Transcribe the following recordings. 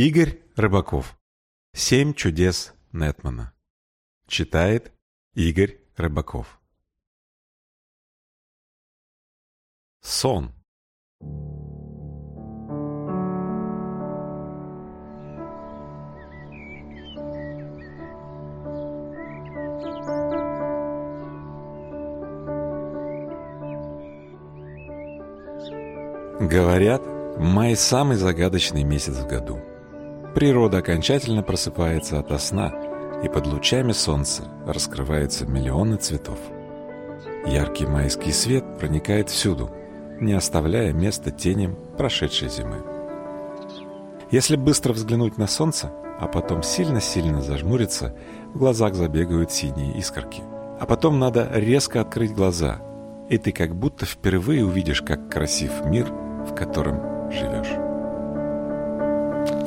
Игорь Рыбаков. Семь чудес Нетмана. Читает Игорь Рыбаков. Сон. Говорят, май самый загадочный месяц в году. Природа окончательно просыпается ото сна, и под лучами солнца раскрываются миллионы цветов. Яркий майский свет проникает всюду, не оставляя места теням прошедшей зимы. Если быстро взглянуть на солнце, а потом сильно-сильно зажмуриться, в глазах забегают синие искорки. А потом надо резко открыть глаза, и ты как будто впервые увидишь, как красив мир, в котором живешь.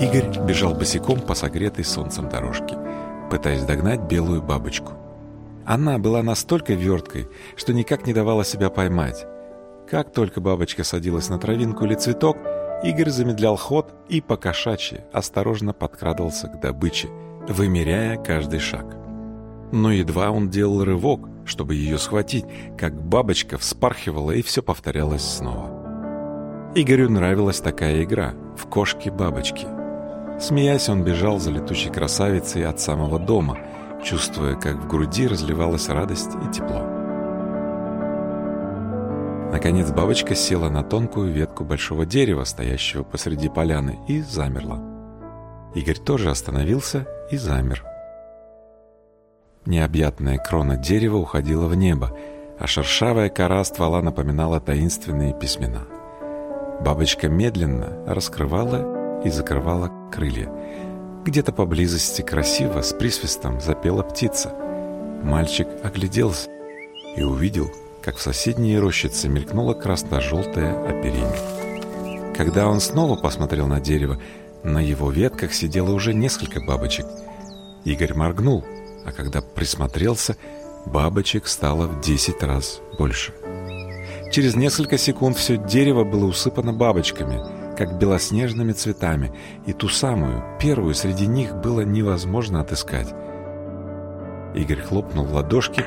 Игорь бежал босиком по согретой солнцем дорожке, пытаясь догнать белую бабочку. Она была настолько верткой, что никак не давала себя поймать. Как только бабочка садилась на травинку или цветок, Игорь замедлял ход и по кошачьи осторожно подкрадывался к добыче, вымеряя каждый шаг. Но едва он делал рывок, чтобы ее схватить, как бабочка вспархивала и все повторялось снова. Игорю нравилась такая игра в кошки-бабочки – Смеясь, он бежал за летучей красавицей от самого дома, чувствуя, как в груди разливалась радость и тепло. Наконец бабочка села на тонкую ветку большого дерева, стоящего посреди поляны, и замерла. Игорь тоже остановился и замер. Необъятная крона дерева уходила в небо, а шершавая кора ствола напоминала таинственные письмена. Бабочка медленно раскрывала и закрывала крылья. Где-то поблизости красиво с присвистом запела птица. Мальчик огляделся и увидел, как в соседней рощице мелькнуло красно-желтое оперение. Когда он снова посмотрел на дерево, на его ветках сидело уже несколько бабочек. Игорь моргнул, а когда присмотрелся, бабочек стало в десять раз больше. Через несколько секунд все дерево было усыпано бабочками – как белоснежными цветами, и ту самую, первую среди них было невозможно отыскать. Игорь хлопнул в ладошки.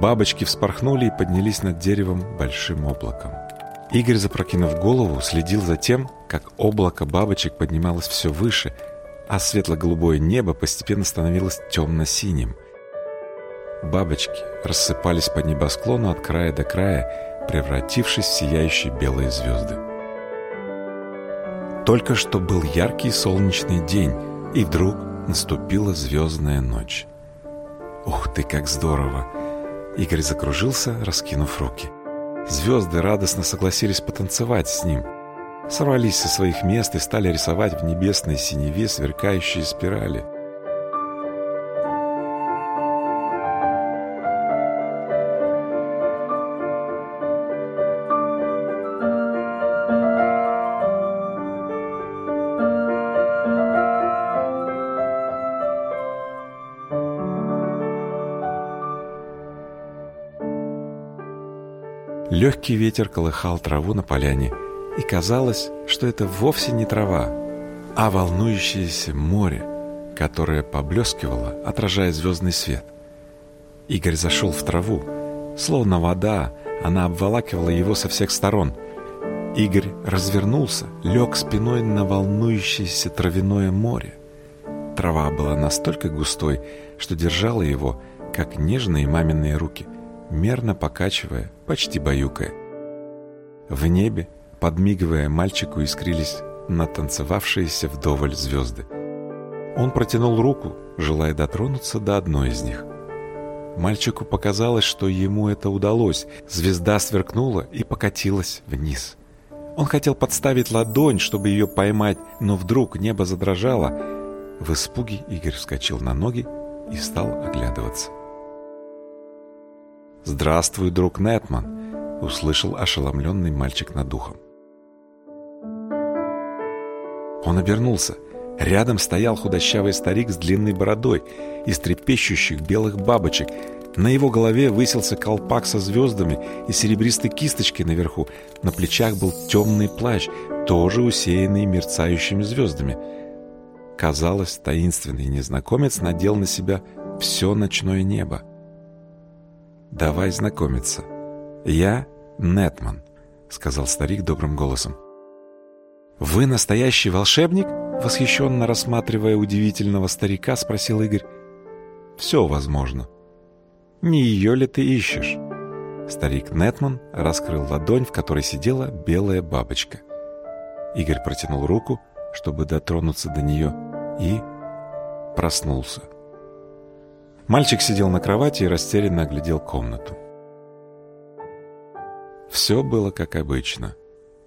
Бабочки вспорхнули и поднялись над деревом большим облаком. Игорь, запрокинув голову, следил за тем, как облако бабочек поднималось все выше, а светло-голубое небо постепенно становилось темно-синим. Бабочки рассыпались по небосклону от края до края, превратившись в сияющие белые звезды. Только что был яркий солнечный день, и вдруг наступила звездная ночь. Ух ты, как здорово! Игорь закружился, раскинув руки. Звезды радостно согласились потанцевать с ним. Сорвались со своих мест и стали рисовать в небесной синеве сверкающие спирали – Легкий ветер колыхал траву на поляне, и казалось, что это вовсе не трава, а волнующееся море, которое поблескивало, отражая звездный свет. Игорь зашел в траву. Словно вода, она обволакивала его со всех сторон. Игорь развернулся, лег спиной на волнующееся травяное море. Трава была настолько густой, что держала его, как нежные маминые руки мерно покачивая, почти баюкая. В небе, подмигивая мальчику, искрились натанцевавшиеся вдоволь звезды. Он протянул руку, желая дотронуться до одной из них. Мальчику показалось, что ему это удалось. Звезда сверкнула и покатилась вниз. Он хотел подставить ладонь, чтобы ее поймать, но вдруг небо задрожало. В испуге Игорь вскочил на ноги и стал оглядываться. «Здравствуй, друг Нетман!» — услышал ошеломленный мальчик над духом. Он обернулся. Рядом стоял худощавый старик с длинной бородой из трепещущих белых бабочек. На его голове высился колпак со звездами и серебристой кисточкой наверху. На плечах был темный плащ, тоже усеянный мерцающими звездами. Казалось, таинственный незнакомец надел на себя все ночное небо. «Давай знакомиться. Я Нетман», — сказал старик добрым голосом. «Вы настоящий волшебник?» — восхищенно рассматривая удивительного старика, спросил Игорь. «Все возможно. Не ее ли ты ищешь?» Старик Нетман раскрыл ладонь, в которой сидела белая бабочка. Игорь протянул руку, чтобы дотронуться до нее, и проснулся. Мальчик сидел на кровати и растерянно оглядел комнату. Все было как обычно.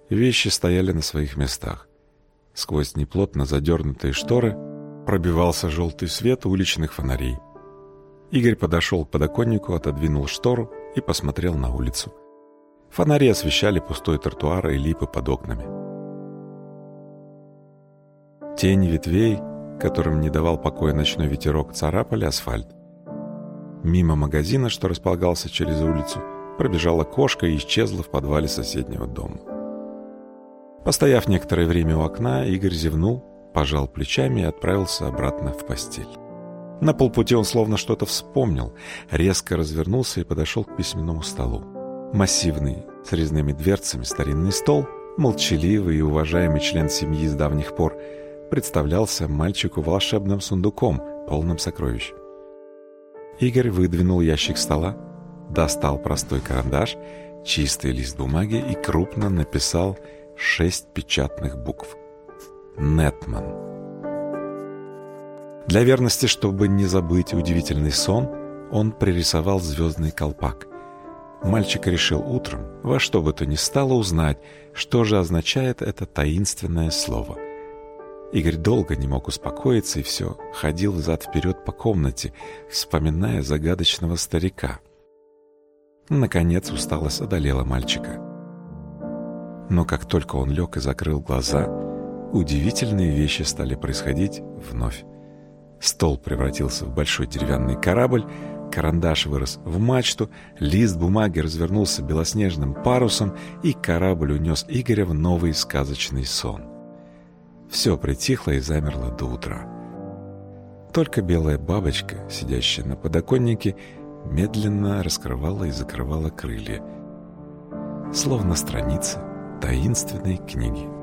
Вещи стояли на своих местах. Сквозь неплотно задернутые шторы пробивался желтый свет уличных фонарей. Игорь подошел к подоконнику, отодвинул штору и посмотрел на улицу. Фонари освещали пустой тротуар и липы под окнами. Тени ветвей, которым не давал покоя ночной ветерок, царапали асфальт. Мимо магазина, что располагался через улицу, пробежала кошка и исчезла в подвале соседнего дома. Постояв некоторое время у окна, Игорь зевнул, пожал плечами и отправился обратно в постель. На полпути он словно что-то вспомнил, резко развернулся и подошел к письменному столу. Массивный, с резными дверцами старинный стол, молчаливый и уважаемый член семьи с давних пор, представлялся мальчику волшебным сундуком, полным сокровищ. Игорь выдвинул ящик стола, достал простой карандаш, чистый лист бумаги и крупно написал шесть печатных букв. «Нетман». Для верности, чтобы не забыть удивительный сон, он пририсовал звездный колпак. Мальчик решил утром во что бы то ни стало узнать, что же означает это таинственное слово – Игорь долго не мог успокоиться и все ходил взад-вперед по комнате, вспоминая загадочного старика. Наконец усталость одолела мальчика. Но как только он лег и закрыл глаза, удивительные вещи стали происходить вновь. Стол превратился в большой деревянный корабль, карандаш вырос в мачту, лист бумаги развернулся белоснежным парусом, и корабль унес Игоря в новый сказочный сон. Все притихло и замерло до утра. Только белая бабочка, сидящая на подоконнике, медленно раскрывала и закрывала крылья, словно страницы таинственной книги.